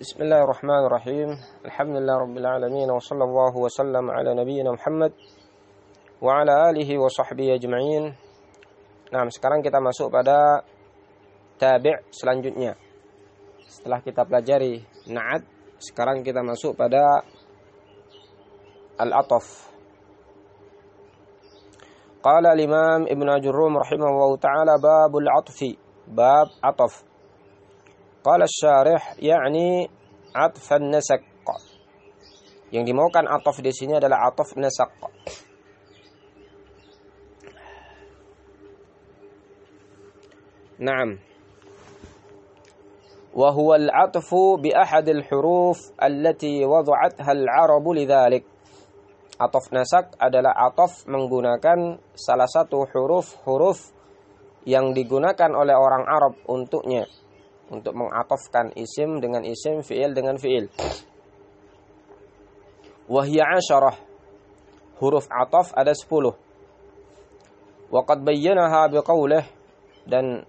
بسم الله الرحمن الرحيم الحمد لله رب العالمين وصلى الله وسلم على نبينا Muhammad وعلى آله وصحبه أجمعين Nah sekarang kita masuk pada tabi' selanjutnya Setelah kita pelajari na'at Sekarang kita masuk pada Al-Ataf قال الإمام ابن جروم رحمه الله تعالى باب العطف باب عطف قال الشارح يعني عطف النسق yang dimaukan ataf di sini adalah ataf nasaq نعم وهو العطف بأحد الحروف التي وضعتها العرب لذلك Atof nasak adalah atof menggunakan salah satu huruf-huruf yang digunakan oleh orang Arab untuknya untuk mengatofkan isim dengan isim, fiil dengan fiil. Wahia asyarah. Huruf atof ada sepuluh. Waqad bayyanaha biqaulih dan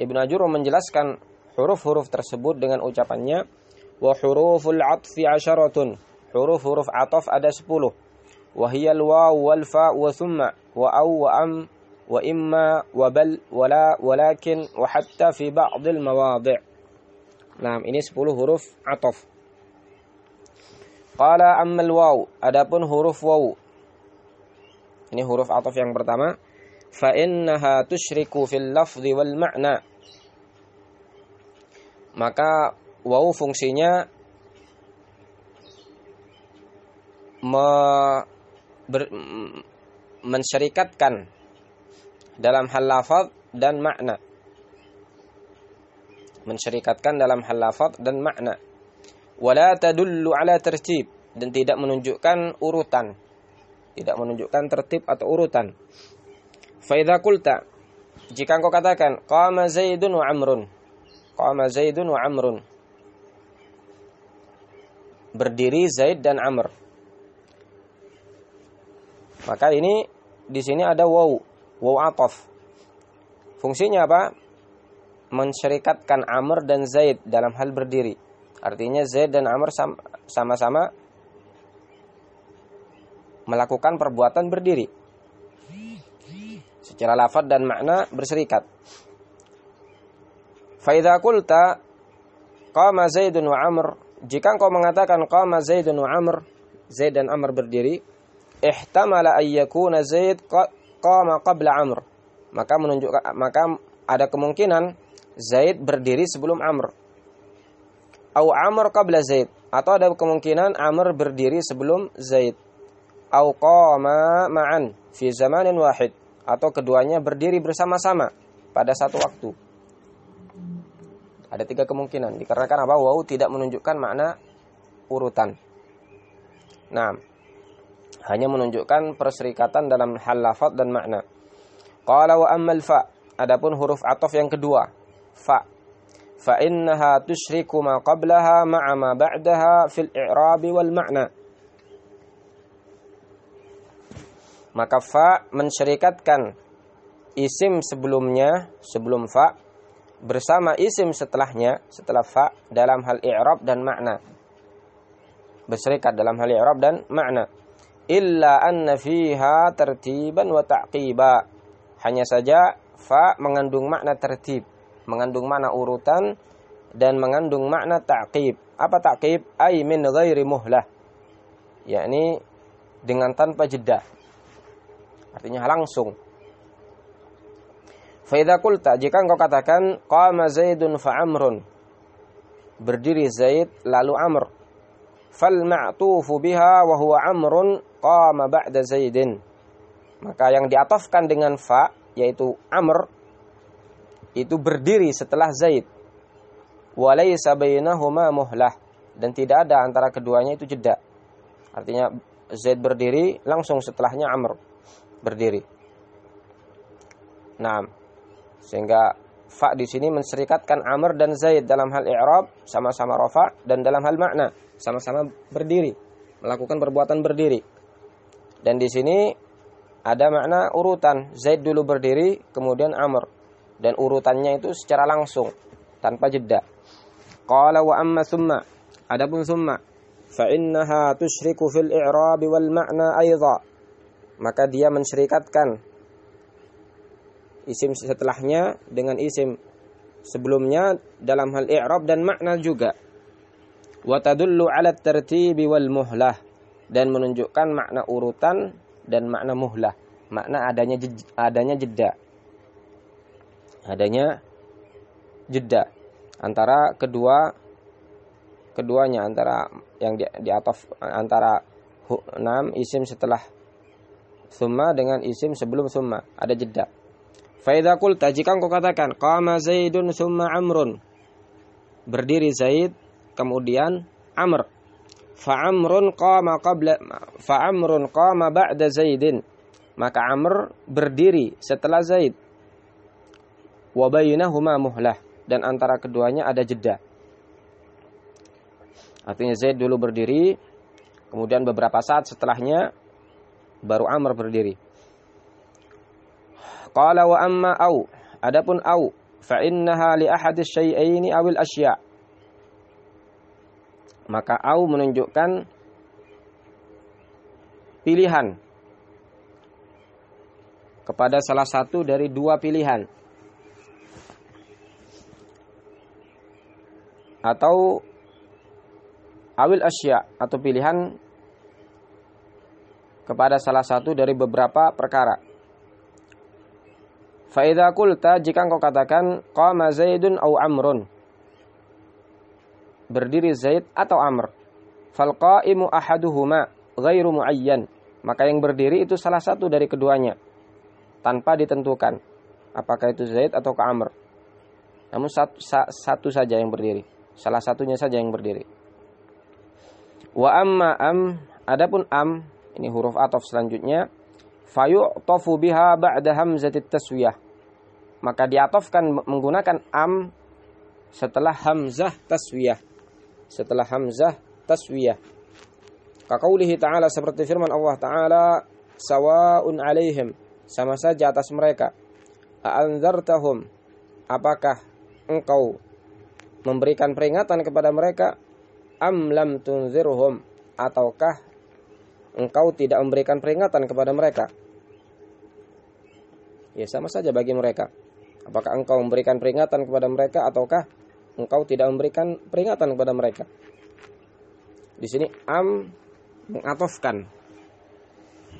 Ibn Ajur menjelaskan huruf-huruf tersebut dengan ucapannya wa huruful atfi asyaratun. Huruf-huruf atof ada sepuluh. Wahiyal waw wal fa wa thumma wa au wa am وإما وبل ولا ولكن وحتى في بعض المواضع Nah, ini 10 huruf atof. Qala ammal waw, adapun huruf waw. Ini huruf atof yang pertama. Fa innaha tusyriku fil lafzi wal ma'na. Maka waw fungsinya me ber, mensyarikatkan dalam hal lafaz dan makna. Mensyarikatkan dalam hal lafaz dan makna. Wala tadullu ala tertib dan tidak menunjukkan urutan. Tidak menunjukkan tertib atau urutan. Fa idza qulta jika engkau katakan qama Zaidun wa Amrun. Qama Zaidun wa Amrun. Berdiri Zaid dan Amr maka ini di sini ada waw, waw atof. Fungsinya apa? Mensyarikatkan Amr dan Zaid dalam hal berdiri. Artinya Zaid dan Amr sama-sama melakukan perbuatan berdiri. Secara lafaz dan makna berserikat. Faidha qulta qama Zaidun wa Amr, jika engkau mengatakan qama Zaidun wa Amr, Zaid dan Amr berdiri, ihtamala ayyakuna Zaid qama qabla Amr. Maka menunjukkan maka ada kemungkinan Zaid berdiri sebelum Amr. Au Amr qabla Zaid atau ada kemungkinan Amr berdiri sebelum Zaid. Au qama ma'an fi zamanin wahid atau keduanya berdiri bersama-sama pada satu waktu. Ada tiga kemungkinan dikarenakan apa? Wow tidak menunjukkan makna urutan. Nah, hanya menunjukkan perserikatan dalam hal lafaz dan makna. Qala wa ammal fa. Adapun huruf atof yang kedua, fa. Fa innaha tusyriku ma qablaha ma'a ma ba'daha fil i'rab wal ma'na. Maka fa mensyarikatkan isim sebelumnya, sebelum fa bersama isim setelahnya, setelah fa dalam hal i'rab dan makna. Berserikat dalam hal i'rab dan makna illa anna fiha tertiban wa ta'qiba. Hanya saja fa mengandung makna tertib, mengandung makna urutan dan mengandung makna ta'qib. Apa ta'qib? Ai min ghairi muhlah. yakni dengan tanpa jeda. Artinya langsung. Fa qulta jika engkau katakan qama Zaidun fa Amrun. Berdiri Zaid lalu Amr. Ma'tufu biha wa huwa Amrun qama ba'da Zaidin. Maka yang diatofkan dengan fa yaitu Amr itu berdiri setelah Zaid. Walaysa bainahuma muhlah dan tidak ada antara keduanya itu jeda. Artinya Zaid berdiri langsung setelahnya Amr berdiri. Nah, sehingga fa di sini menserikatkan Amr dan Zaid dalam hal i'rab sama-sama rafa dan dalam hal makna sama-sama berdiri, melakukan perbuatan berdiri. Dan di sini ada makna urutan. Zaid dulu berdiri, kemudian Amr. Dan urutannya itu secara langsung, tanpa jeda. Qala wa amma summa. adapun summa fa innaha tusyriku fil i'rab wal ma'na aidha maka dia mensyirikatkan isim setelahnya dengan isim sebelumnya dalam hal i'rab dan makna juga. Wa tadullu ala tertibi wal muhlah dan menunjukkan makna urutan dan makna muhlah. Makna adanya adanya jeda. Adanya jeda antara kedua keduanya antara yang di, di ataf antara enam isim setelah summa dengan isim sebelum summa. Ada jeda Faidha qulta jika engkau katakan qama Zaidun summa Amrun. Berdiri Zaid kemudian Amr. Fa Amrun qama qabla fa Amrun qama ba'da Zaidin. Maka Amr berdiri setelah Zaid. Wa bainahuma muhlah dan antara keduanya ada jeda. Artinya Zaid dulu berdiri, kemudian beberapa saat setelahnya baru Amr berdiri. Qala wa amma au, adapun au, fa innaha li ahadis syai'aini awil asya. Maka au menunjukkan pilihan kepada salah satu dari dua pilihan. Atau awil asya atau pilihan kepada salah satu dari beberapa perkara. Faida kulta jika engkau katakan qama Zaidun au Amrun. Berdiri Zaid atau Amr. Fal qa'imu ahaduhuma ghairu muayyan. Maka yang berdiri itu salah satu dari keduanya tanpa ditentukan apakah itu Zaid atau Amr. Namun satu, satu saja yang berdiri. Salah satunya saja yang berdiri. Wa amma am adapun am ini huruf ataf selanjutnya fayu'tafu biha ba'da hamzatit taswiyah. Maka diatofkan menggunakan am setelah hamzah taswiyah. Setelah hamzah taswiyah. Kaqaulihi ta'ala seperti firman Allah ta'ala sawa'un alaihim sama saja atas mereka. A'anzartahum apakah engkau memberikan peringatan kepada mereka am lam tunzirhum ataukah engkau tidak memberikan peringatan kepada mereka. Ya sama saja bagi mereka. Apakah engkau memberikan peringatan kepada mereka ataukah engkau tidak memberikan peringatan kepada mereka? Di sini am mengatofkan.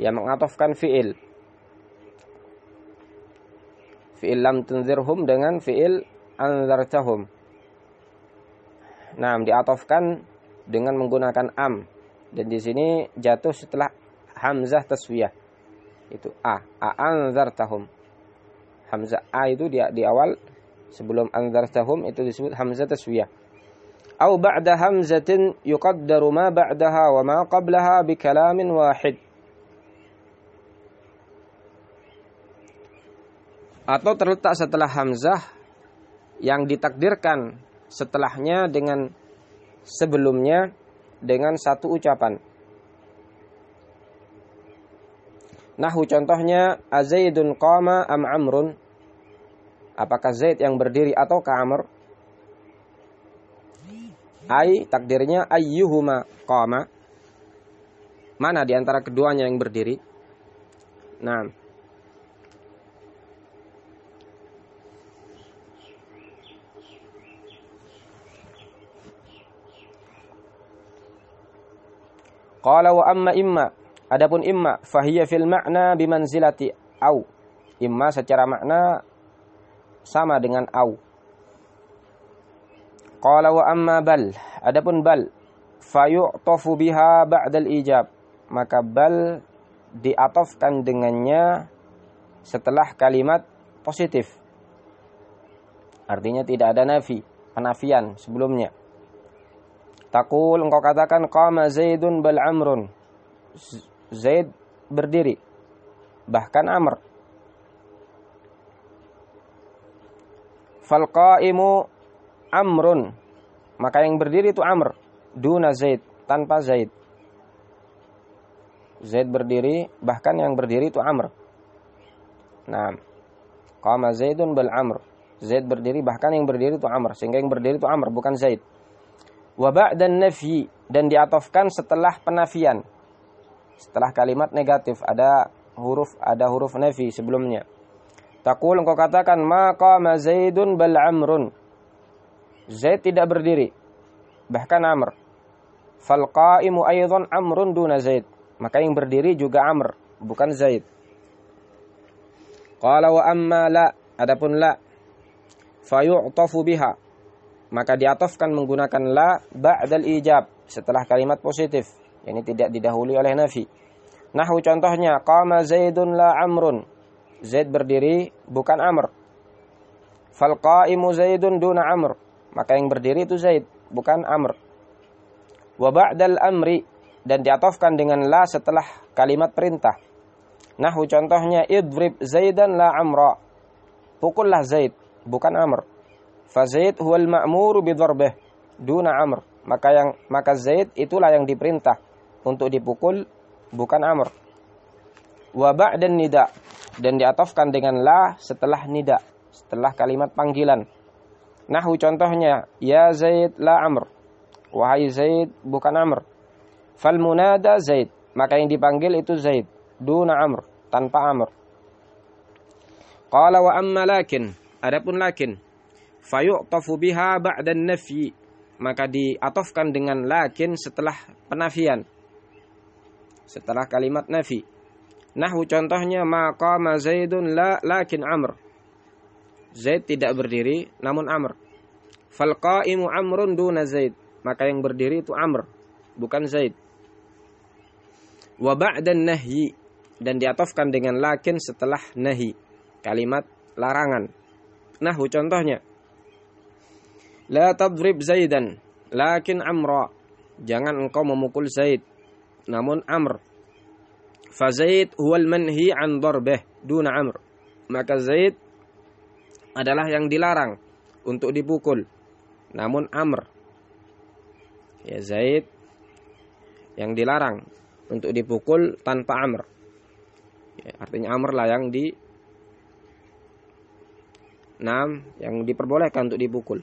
Ya mengatofkan fiil. Fiil lam tunzirhum dengan fiil anzartahum. Nah, diatofkan dengan menggunakan am. Dan di sini jatuh setelah hamzah taswiyah. Itu a. A anzartahum. Hamzah a itu di, di awal sebelum anzartahum itu disebut hamzah taswiyah. Au ba'da hamzatin yuqaddaru ma ba'daha wa ma qablaha bi kalamin wahid. Atau terletak setelah hamzah yang ditakdirkan setelahnya dengan sebelumnya dengan satu ucapan. Nahu contohnya Azaidun qama am Amrun. Apakah Zaid yang berdiri atau Amr? Ai takdirnya ayyuhuma qama. Mana di antara keduanya yang berdiri? Nah, Qala wa amma imma adapun imma fahiya fil makna bimanzilati au. Imma secara makna sama dengan au. Qala wa amma bal adapun bal fayu'tafu biha ba'dal ijab. Maka bal diatofkan dengannya setelah kalimat positif. Artinya tidak ada nafi, penafian sebelumnya. Takul engkau katakan qama Zaidun bal Amrun. Zaid berdiri. Bahkan Amr. Fal qaimu Amrun. Maka yang berdiri itu Amr. Duna Zaid. Tanpa Zaid. Zaid berdiri. Bahkan yang berdiri itu Amr. Nah. Qama Zaidun bal Amr. Zaid berdiri. Bahkan yang berdiri itu Amr. Sehingga yang berdiri itu Amr. Bukan Zaid. Wa ba'dan nafyi dan diatofkan setelah penafian. Setelah kalimat negatif ada huruf ada huruf nafi sebelumnya. Takul engkau katakan maka Zaidun bal Amrun. Zaid tidak berdiri. Bahkan Amr. Fal qa'imu Amrun duna Zaid. Maka yang berdiri juga Amr, bukan Zaid. Qala wa amma la, adapun la fayu'tafu biha. Maka diatofkan menggunakan la ba'dal ijab setelah kalimat positif. Ini tidak didahului oleh nafi. Nahu contohnya qama Zaidun la Amrun. Zaid berdiri bukan Amr. Fal qa'imu Zaidun duna Amr. Maka yang berdiri itu Zaid, bukan Amr. Wa ba'dal amri dan diatofkan dengan la setelah kalimat perintah. Nahu contohnya idrib Zaidan la Amra. Pukullah Zaid, bukan Amr. Fa Zaid huwal ma'muru bidharbih duna Amr. Maka yang maka Zaid itulah yang diperintah untuk dipukul bukan Amr. Wa ba'dan nida dan diatofkan dengan la setelah nida, setelah kalimat panggilan. Nahu contohnya ya Zaid la Amr. Wahai Zaid bukan Amr. Fal munada Zaid, maka yang dipanggil itu Zaid, duna Amr tanpa amr. Qala wa amma lakin, adapun lakin fayu'tafu biha ba'da nafyi maka diatofkan dengan lakin setelah penafian. Setelah kalimat nafi. Nahwu contohnya maqama Zaidun la lakin Amr. Zaid tidak berdiri namun Amr. Fal qa'imu Amrun duna Zaid. Maka yang berdiri itu Amr, bukan Zaid. Wa ba'dan nahyi dan diatofkan dengan lakin setelah nahi kalimat larangan nahu contohnya la tadrib zaidan lakin amra. Jangan engkau memukul zaid namun amr. Fa zaid huwal manhi an darbih duna amr. Maka zaid adalah yang dilarang untuk dipukul namun amr. Ya zaid yang dilarang untuk dipukul tanpa amr. Ya, artinya amr lah yang di enam yang diperbolehkan untuk dipukul.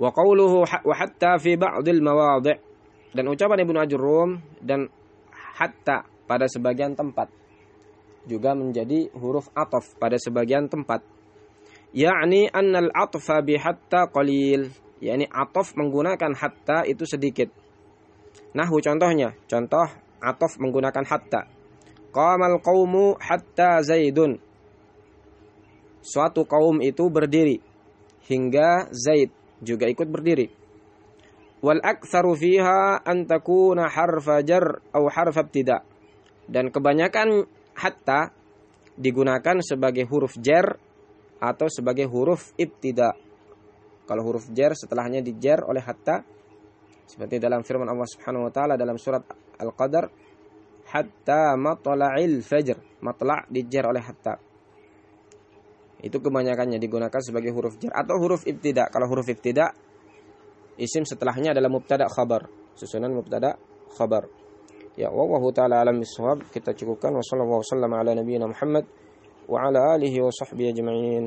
Wa qawluhu wa hatta fi ba'dil mawadhi' dan ucapan Ibnu Ajurrum dan hatta pada sebagian tempat juga menjadi huruf ataf pada sebagian tempat. Yakni annal atfa bi hatta qalil, yakni ataf menggunakan hatta itu sedikit. Nahu contohnya, contoh ataf menggunakan hatta Qamal qawmu hatta Zaidun. Suatu kaum itu berdiri hingga Zaid juga ikut berdiri. Wal aktsaru fiha an takuna harfa jar atau harfa ibtida. Dan kebanyakan hatta digunakan sebagai huruf jar atau sebagai huruf ibtida. Kalau huruf jar setelahnya dijar oleh hatta seperti dalam firman Allah Subhanahu wa taala dalam surat Al-Qadar hatta matla'il fajr. Matla' dijar oleh hatta. Itu kebanyakannya digunakan sebagai huruf jar atau huruf ibtida. Kalau huruf ibtida isim setelahnya adalah mubtada khabar. Susunan mubtada khabar. Ya, wallahu taala alam bisawab. Kita cukupkan wa sallallahu ala nabiyyina Muhammad wa ala alihi wa sahbihi ajma'in.